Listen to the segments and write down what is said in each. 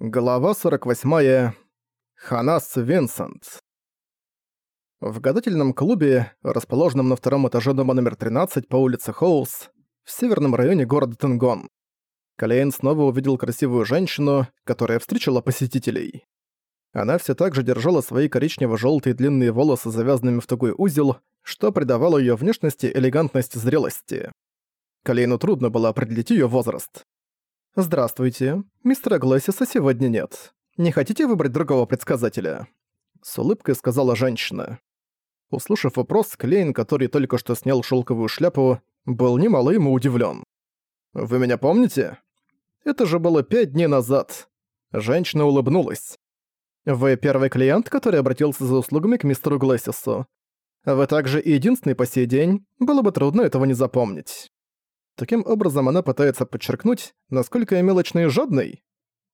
Глава 48. Ханас Винсент. В гадательном клубе, расположенном на втором этаже дома номер 13 по улице Хоус, в северном районе города Тенгон, Калейн снова увидел красивую женщину, которая встречала посетителей. Она все так же держала свои коричнево-желтые длинные волосы завязанными в тугой узел, что придавало ее внешности элегантность зрелости. Калейну трудно было определить ее возраст. «Здравствуйте. Мистера Глэссиса сегодня нет. Не хотите выбрать другого предсказателя?» С улыбкой сказала женщина. Услышав вопрос, Клейн, который только что снял шелковую шляпу, был немало ему удивлен. «Вы меня помните?» «Это же было пять дней назад». Женщина улыбнулась. «Вы первый клиент, который обратился за услугами к мистеру Глэссису. Вы также единственный по сей день, было бы трудно этого не запомнить». Таким образом, она пытается подчеркнуть, насколько я мелочный и жадный.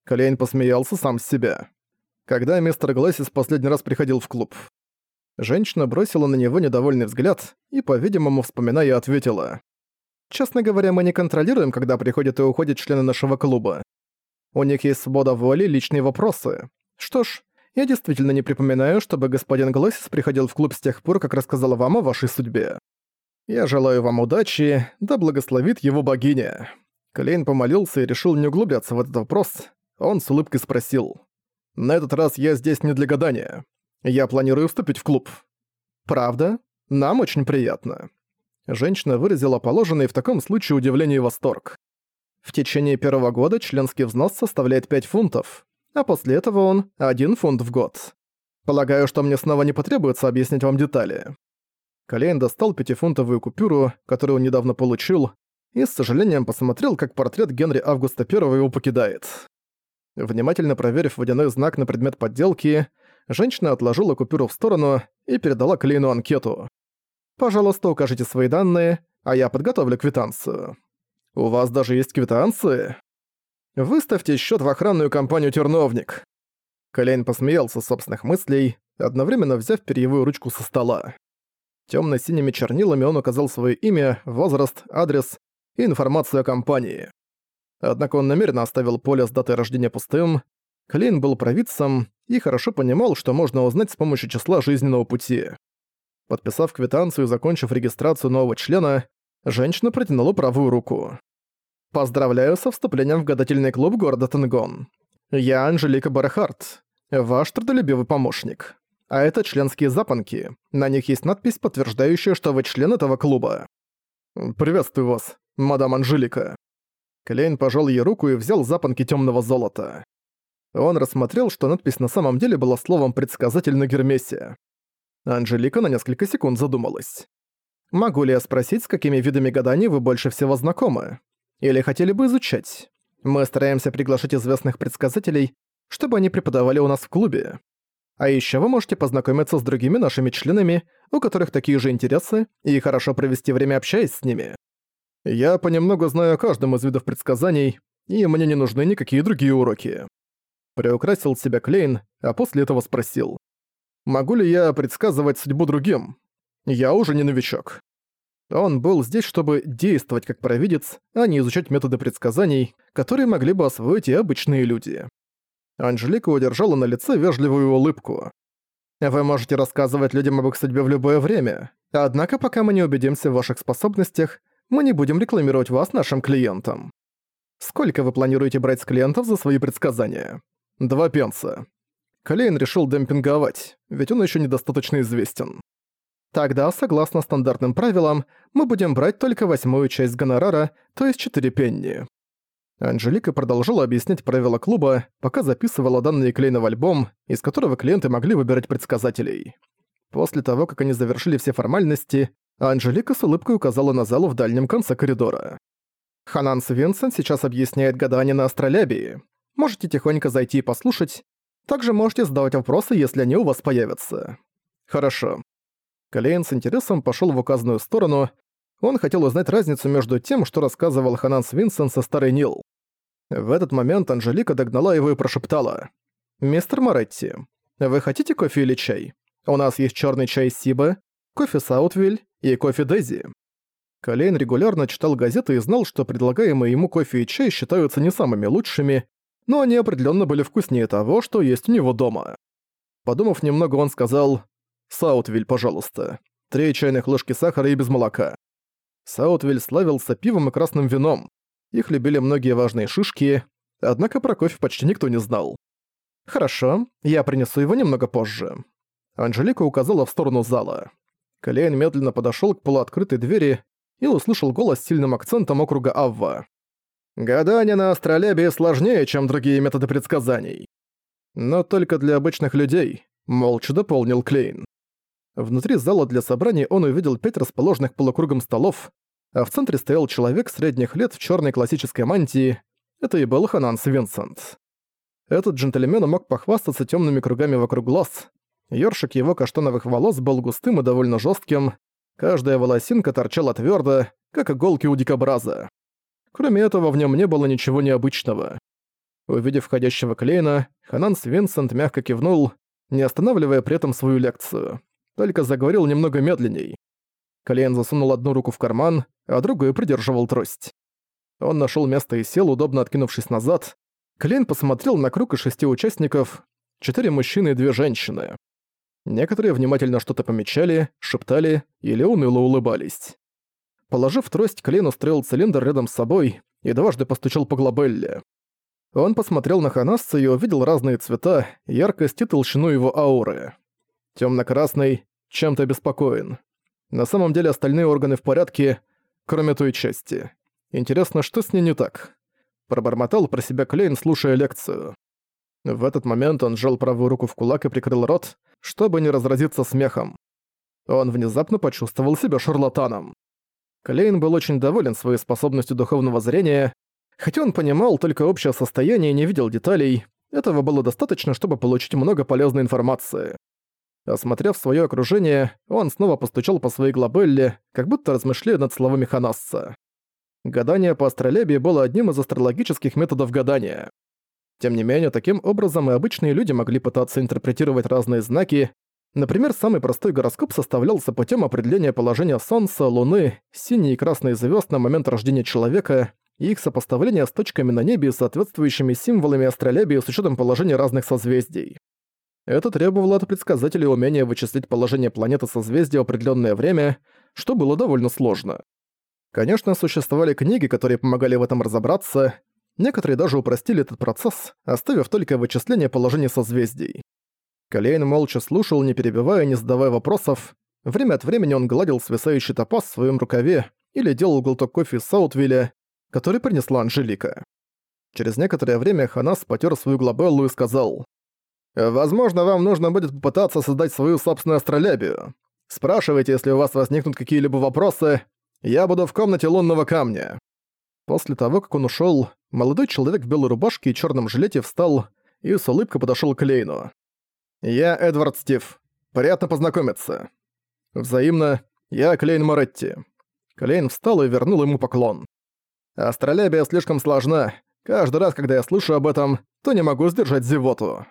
Колейн посмеялся сам с себя. Когда мистер Глэссис последний раз приходил в клуб? Женщина бросила на него недовольный взгляд и, по-видимому, вспоминая, ответила. «Честно говоря, мы не контролируем, когда приходят и уходят члены нашего клуба. У них есть свобода воли, личные вопросы. Что ж, я действительно не припоминаю, чтобы господин Глэссис приходил в клуб с тех пор, как рассказал вам о вашей судьбе. Я желаю вам удачи, да благословит его богиня». Клейн помолился и решил не углубляться в этот вопрос. Он с улыбкой спросил. «На этот раз я здесь не для гадания. Я планирую вступить в клуб». «Правда? Нам очень приятно». Женщина выразила положенный в таком случае удивление и восторг. В течение первого года членский взнос составляет 5 фунтов, а после этого он – 1 фунт в год. Полагаю, что мне снова не потребуется объяснить вам детали. Калейн достал пятифунтовую купюру, которую он недавно получил, и с сожалением посмотрел, как портрет Генри Августа I его покидает. Внимательно проверив водяной знак на предмет подделки, женщина отложила купюру в сторону и передала Клейну анкету. «Пожалуйста, укажите свои данные, а я подготовлю квитанцию». «У вас даже есть квитанции?» «Выставьте счет в охранную компанию «Терновник». Клейн посмеялся собственных мыслей, одновременно взяв перьевую ручку со стола. Тёмно-синими чернилами он указал своё имя, возраст, адрес и информацию о компании. Однако он намеренно оставил поле с датой рождения пустым. Клейн был провидцем и хорошо понимал, что можно узнать с помощью числа жизненного пути. Подписав квитанцию и закончив регистрацию нового члена, женщина протянула правую руку. «Поздравляю со вступлением в гадательный клуб города Тенгон. Я Анжелика Барахарт, ваш трудолюбивый помощник. А это членские запонки. На них есть надпись, подтверждающая, что вы член этого клуба. «Приветствую вас, мадам Анжелика». Клейн пожал ей руку и взял запонки темного золота. Он рассмотрел, что надпись на самом деле была словом «предсказатель» на Гермесе. Анжелика на несколько секунд задумалась. «Могу ли я спросить, с какими видами гаданий вы больше всего знакомы? Или хотели бы изучать? Мы стараемся приглашать известных предсказателей, чтобы они преподавали у нас в клубе. А еще вы можете познакомиться с другими нашими членами, у которых такие же интересы, и хорошо провести время общаясь с ними. Я понемногу знаю о каждом из видов предсказаний, и мне не нужны никакие другие уроки. Приукрасил себя Клейн, а после этого спросил. Могу ли я предсказывать судьбу другим? Я уже не новичок. Он был здесь, чтобы действовать как провидец, а не изучать методы предсказаний, которые могли бы освоить и обычные люди. Анжелика удержала на лице вежливую улыбку. «Вы можете рассказывать людям об их судьбе в любое время, однако пока мы не убедимся в ваших способностях, мы не будем рекламировать вас нашим клиентам. Сколько вы планируете брать с клиентов за свои предсказания? Два пенса. Клейн решил демпинговать, ведь он еще недостаточно известен. Тогда, согласно стандартным правилам, мы будем брать только восьмую часть гонорара, то есть 4 пенни. Анжелика продолжала объяснять правила клуба, пока записывала данные Клейна в альбом, из которого клиенты могли выбирать предсказателей. После того, как они завершили все формальности, Анжелика с улыбкой указала на залу в дальнем конце коридора. «Хананс Винсент сейчас объясняет гадание на астролябии. Можете тихонько зайти и послушать. Также можете задавать вопросы, если они у вас появятся». «Хорошо». Клейн с интересом пошёл в указанную сторону, он хотел узнать разницу между тем, что рассказывал Хананс Винсент со Старой Нил. В этот момент Анжелика догнала его и прошептала. «Мистер Моретти, вы хотите кофе или чай? У нас есть черный чай Сиба, кофе Саутвиль и кофе Дези». Колейн регулярно читал газеты и знал, что предлагаемые ему кофе и чай считаются не самыми лучшими, но они определенно были вкуснее того, что есть у него дома. Подумав немного, он сказал «Саутвиль, пожалуйста. Три чайных ложки сахара и без молока». Саутвиль славился пивом и красным вином. Их любили многие важные шишки, однако про кофе почти никто не знал. «Хорошо, я принесу его немного позже». Анжелика указала в сторону зала. Калейн медленно подошёл к полуоткрытой двери и услышал голос с сильным акцентом округа Авва. «Гадание на астролябии сложнее, чем другие методы предсказаний. Но только для обычных людей», — молча дополнил Клейн. Внутри зала для собраний он увидел пять расположенных полукругом столов, а в центре стоял человек средних лет в чёрной классической мантии. Это и был Хананс Винсент. Этот джентльмен мог похвастаться тёмными кругами вокруг глаз, Ёршик его каштановых волос был густым и довольно жестким. Каждая волосинка торчала твердо, как иголки у дикобраза. Кроме этого, в нем не было ничего необычного. Увидев входящего Клейна, Хананс Винсент мягко кивнул, не останавливая при этом свою лекцию. Только заговорил немного медленней. Клейн засунул одну руку в карман, а другую придерживал трость. Он нашел место и сел, удобно откинувшись назад. Клейн посмотрел на круг из шести участников, четыре мужчины и две женщины. Некоторые внимательно что-то помечали, шептали или уныло улыбались. Положив трость, Клейн устроил цилиндр рядом с собой и дважды постучал по глобелле. Он посмотрел на Ханасца и увидел разные цвета, яркость и толщину его ауры. Тёмно-красный, чем-то обеспокоен. На самом деле остальные органы в порядке, кроме той части. Интересно, что с ней не так? Пробормотал про себя Клейн, слушая лекцию. В этот момент он сжал правую руку в кулак и прикрыл рот, чтобы не разразиться смехом. Он внезапно почувствовал себя шарлатаном. Клейн был очень доволен своей способностью духовного зрения, хотя он понимал только общее состояние и не видел деталей, этого было достаточно, чтобы получить много полезной информации. Осмотрев свое окружение, он снова постучал по своей глобелле, как будто размышляя над словами Ханасса. Гадание по астролябии было одним из астрологических методов гадания. Тем не менее, таким образом и обычные люди могли пытаться интерпретировать разные знаки. Например, самый простой гороскоп составлялся путем определения положения Солнца, Луны, синей и красной звезд на момент рождения человека и их сопоставления с точками на небе и соответствующими символами астролябии с учетом положения разных созвездий. Это требовало от предсказателей умения вычислить положение планеты созвездия в определенное время, что было довольно сложно. Конечно, существовали книги, которые помогали в этом разобраться, Некоторые даже упростили этот процесс, оставив только вычисление положения созвездий. Калейн молча слушал, не перебивая, не задавая вопросов. Время от времени он гладил свисающий топаз в своем рукаве или делал глоток кофе из Саутвилля, который принесла Анжелика. Через некоторое время Ханас потер свою глобеллу и сказал, «Возможно, вам нужно будет попытаться создать свою собственную астролябию. Спрашивайте, если у вас возникнут какие-либо вопросы. Я буду в комнате лунного камня». После того, как он ушел, молодой человек в белой рубашке и черном жилете встал и с улыбкой подошел к Лейну. «Я Эдвард Стив. Приятно познакомиться». «Взаимно. Я Клейн Моретти». Клейн встал и вернул ему поклон. «Астролябия слишком сложна. Каждый раз, когда я слышу об этом, то не могу сдержать зевоту».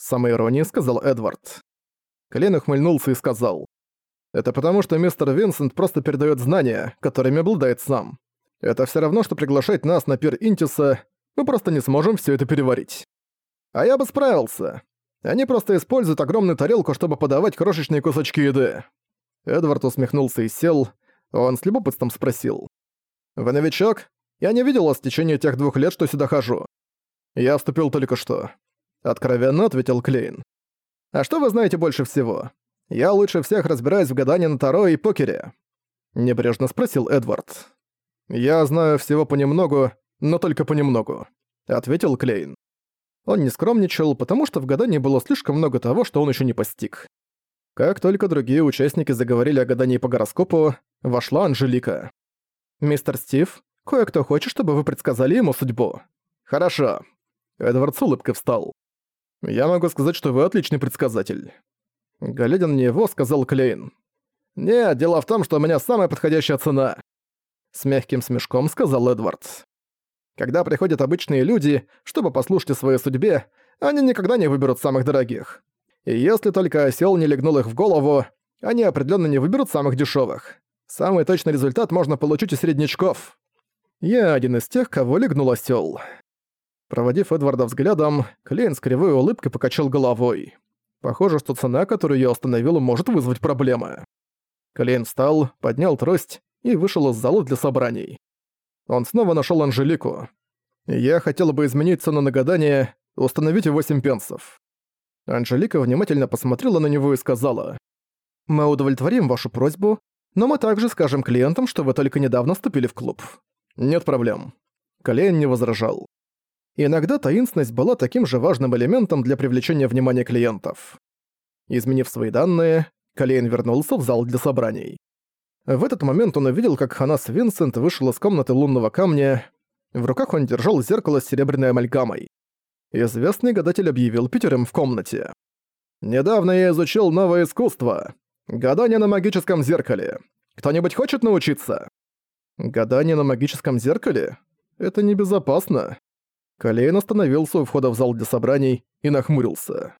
С самой сказал Эдвард. Клейн ухмыльнулся и сказал. «Это потому, что мистер Винсент просто передает знания, которыми обладает сам. Это все равно, что приглашать нас на пир Интиса, мы просто не сможем все это переварить. А я бы справился. Они просто используют огромную тарелку, чтобы подавать крошечные кусочки еды. Эдвард усмехнулся и сел. Он с любопытством спросил. «Вы новичок? Я не видел вас в течение тех двух лет, что сюда хожу. Я вступил только что». Откровенно ответил Клейн. «А что вы знаете больше всего? Я лучше всех разбираюсь в гадании на Таро и покере». Небрежно спросил Эдвард. «Я знаю всего понемногу, но только понемногу», — ответил Клейн. Он не скромничал, потому что в гадании было слишком много того, что он еще не постиг. Как только другие участники заговорили о гадании по гороскопу, вошла Анжелика. «Мистер Стив, кое-кто хочет, чтобы вы предсказали ему судьбу». «Хорошо». Эдвард с улыбкой встал. «Я могу сказать, что вы отличный предсказатель». Глядя на него, сказал Клейн. «Нет, дело в том, что у меня самая подходящая цена. С мягким смешком сказал Эдвард. Когда приходят обычные люди, чтобы послушать о своей судьбе, они никогда не выберут самых дорогих. И если только осел не легнул их в голову, они определенно не выберут самых дешевых. Самый точный результат можно получить у среднячков. Я один из тех, кого легнул осел. Проводив Эдварда взглядом, Клейн с кривой улыбкой покачал головой. Похоже, что цена, которую я установил, может вызвать проблемы. Клейн встал, поднял трость и вышел из зала для собраний. Он снова нашел Анжелику. Я хотел бы изменить цену на гадание, установить 8 пенсов. Анжелика внимательно посмотрела на него и сказала. «Мы удовлетворим вашу просьбу, но мы также скажем клиентам, что вы только недавно вступили в клуб. Нет проблем». Клейн не возражал. Иногда таинственность была таким же важным элементом для привлечения внимания клиентов. Изменив свои данные, Калейн вернулся в зал для собраний. В этот момент он увидел, как Ханас Винсент вышел из комнаты лунного камня. В руках он держал зеркало с серебряной амальгамой. Известный гадатель объявил пятерым в комнате. «Недавно я изучил новое искусство. Гадание на магическом зеркале. Кто-нибудь хочет научиться?» «Гадание на магическом зеркале? Это небезопасно». Калейн остановился у входа в зал для собраний и нахмурился.